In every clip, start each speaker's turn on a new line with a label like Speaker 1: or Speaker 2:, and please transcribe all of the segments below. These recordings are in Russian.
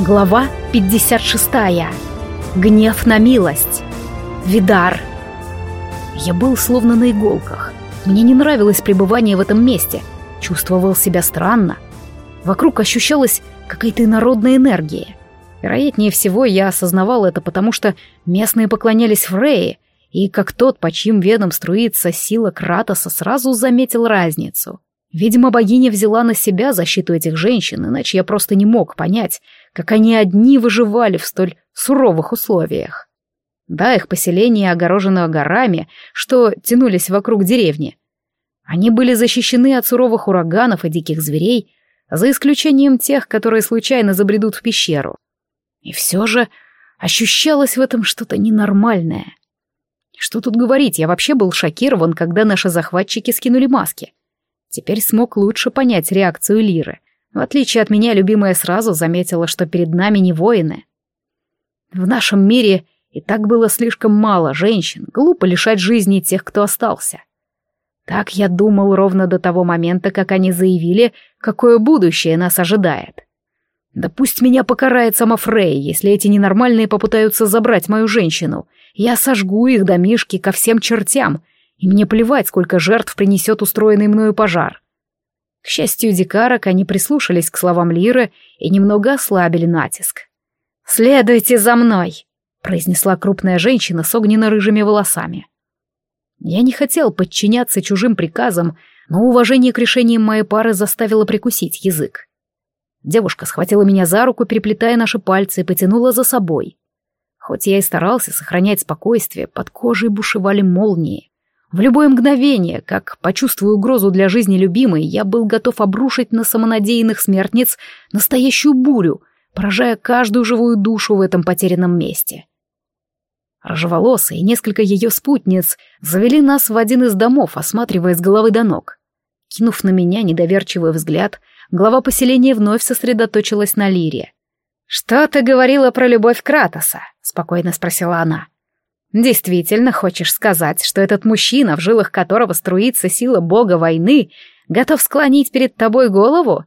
Speaker 1: Глава 56. Гнев на милость. Видар. Я был словно на иголках. Мне не нравилось пребывание в этом месте. Чувствовал себя странно. Вокруг ощущалась какая-то инородная энергия. Вероятнее всего, я осознавал это, потому что местные поклонялись Фрейе, и как тот, по чьим венам струится сила Кратоса, сразу заметил разницу. Видимо, богиня взяла на себя защиту этих женщин, иначе я просто не мог понять, как они одни выживали в столь суровых условиях. Да, их поселение огорожено горами, что тянулись вокруг деревни. Они были защищены от суровых ураганов и диких зверей, за исключением тех, которые случайно забредут в пещеру. И все же ощущалось в этом что-то ненормальное. Что тут говорить, я вообще был шокирован, когда наши захватчики скинули маски. Теперь смог лучше понять реакцию Лиры. В отличие от меня, любимая сразу заметила, что перед нами не воины. В нашем мире и так было слишком мало женщин, глупо лишать жизни тех, кто остался. Так я думал ровно до того момента, как они заявили, какое будущее нас ожидает. Да пусть меня покарает сама Фрей, если эти ненормальные попытаются забрать мою женщину. Я сожгу их домишки ко всем чертям — и мне плевать, сколько жертв принесет устроенный мною пожар. К счастью дикарок, они прислушались к словам Лиры и немного ослабили натиск. «Следуйте за мной!» — произнесла крупная женщина с огненно-рыжими волосами. Я не хотел подчиняться чужим приказам, но уважение к решениям моей пары заставило прикусить язык. Девушка схватила меня за руку, переплетая наши пальцы, и потянула за собой. Хоть я и старался сохранять спокойствие, под кожей бушевали молнии. В любое мгновение, как почувствую угрозу для жизни любимой, я был готов обрушить на самонадеянных смертниц настоящую бурю, поражая каждую живую душу в этом потерянном месте. Рожеволосая и несколько ее спутниц завели нас в один из домов, осматривая с головы до ног. Кинув на меня недоверчивый взгляд, глава поселения вновь сосредоточилась на Лире. «Что ты говорила про любовь Кратоса?» — спокойно спросила она. Действительно хочешь сказать, что этот мужчина, в жилах которого струится сила бога войны, готов склонить перед тобой голову?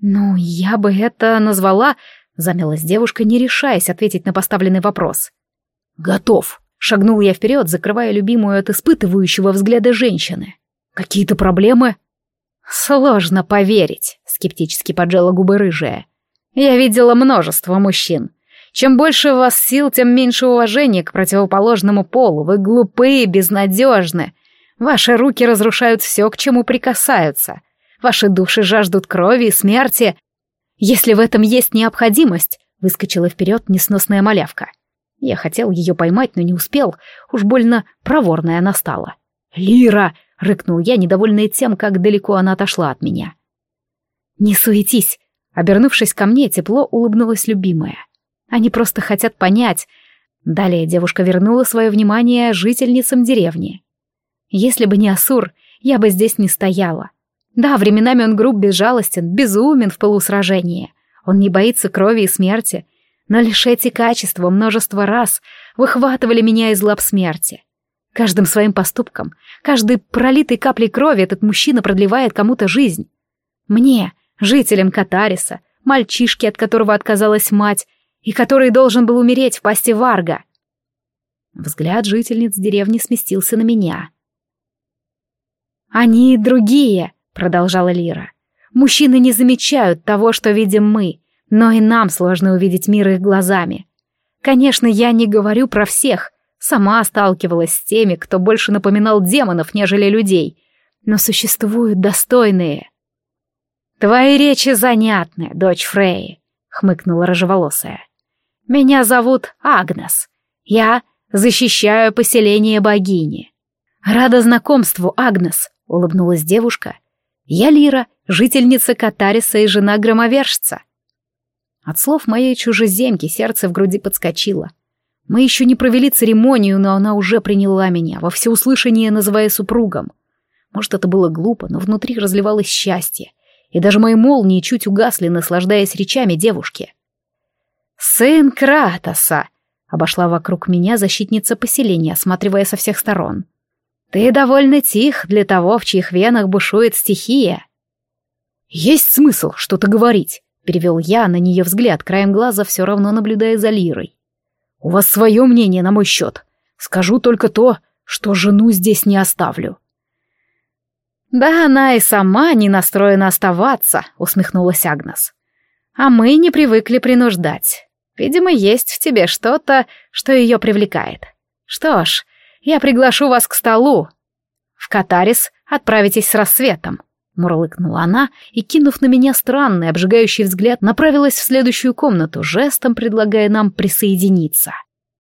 Speaker 1: Ну, я бы это назвала... Замялась девушка, не решаясь ответить на поставленный вопрос. «Готов», — шагнул я вперед, закрывая любимую от испытывающего взгляда женщины. «Какие-то проблемы?» «Сложно поверить», — скептически поджала губы рыжая. «Я видела множество мужчин. Чем больше у вас сил, тем меньше уважения к противоположному полу. Вы глупые, безнадежны. Ваши руки разрушают все, к чему прикасаются. Ваши души жаждут крови и смерти. Если в этом есть необходимость, выскочила вперед несносная малявка. Я хотел ее поймать, но не успел. Уж больно проворная она стала. «Лира!» — рыкнул я, недовольный тем, как далеко она отошла от меня. «Не суетись!» Обернувшись ко мне, тепло улыбнулась любимая. Они просто хотят понять. Далее девушка вернула свое внимание жительницам деревни. Если бы не Асур, я бы здесь не стояла. Да, временами он груб, безжалостен, безумен в полусражении. Он не боится крови и смерти. Но лишь эти качества множество раз выхватывали меня из лап смерти. Каждым своим поступком, каждой пролитой каплей крови этот мужчина продлевает кому-то жизнь. Мне, жителям Катариса, мальчишке, от которого отказалась мать, и который должен был умереть в пасти Варга. Взгляд жительниц деревни сместился на меня. «Они другие», — продолжала Лира. «Мужчины не замечают того, что видим мы, но и нам сложно увидеть мир их глазами. Конечно, я не говорю про всех, сама сталкивалась с теми, кто больше напоминал демонов, нежели людей, но существуют достойные». «Твои речи занятны, дочь Фреи», — хмыкнула рыжеволосая. Меня зовут Агнес. Я защищаю поселение богини. Рада знакомству, Агнес, улыбнулась девушка. Я Лира, жительница Катариса и жена громовержца. От слов моей чужеземки сердце в груди подскочило. Мы еще не провели церемонию, но она уже приняла меня, во всеуслышание называя супругом. Может, это было глупо, но внутри разливалось счастье, и даже мои молнии чуть угасли, наслаждаясь речами девушки. «Сын Кратоса!» — обошла вокруг меня защитница поселения, осматривая со всех сторон. «Ты довольно тих для того, в чьих венах бушует стихия». «Есть смысл что-то говорить», — перевел я на нее взгляд, краем глаза все равно наблюдая за Лирой. «У вас свое мнение на мой счет. Скажу только то, что жену здесь не оставлю».
Speaker 2: «Да она и сама не настроена оставаться», — усмехнулась Агнес. «А мы не привыкли принуждать. Видимо, есть в тебе что-то, что ее привлекает. Что ж, я приглашу вас к столу. В Катарис отправитесь с рассветом». Мурлыкнула она и, кинув на меня странный, обжигающий взгляд, направилась в следующую комнату, жестом предлагая нам присоединиться. —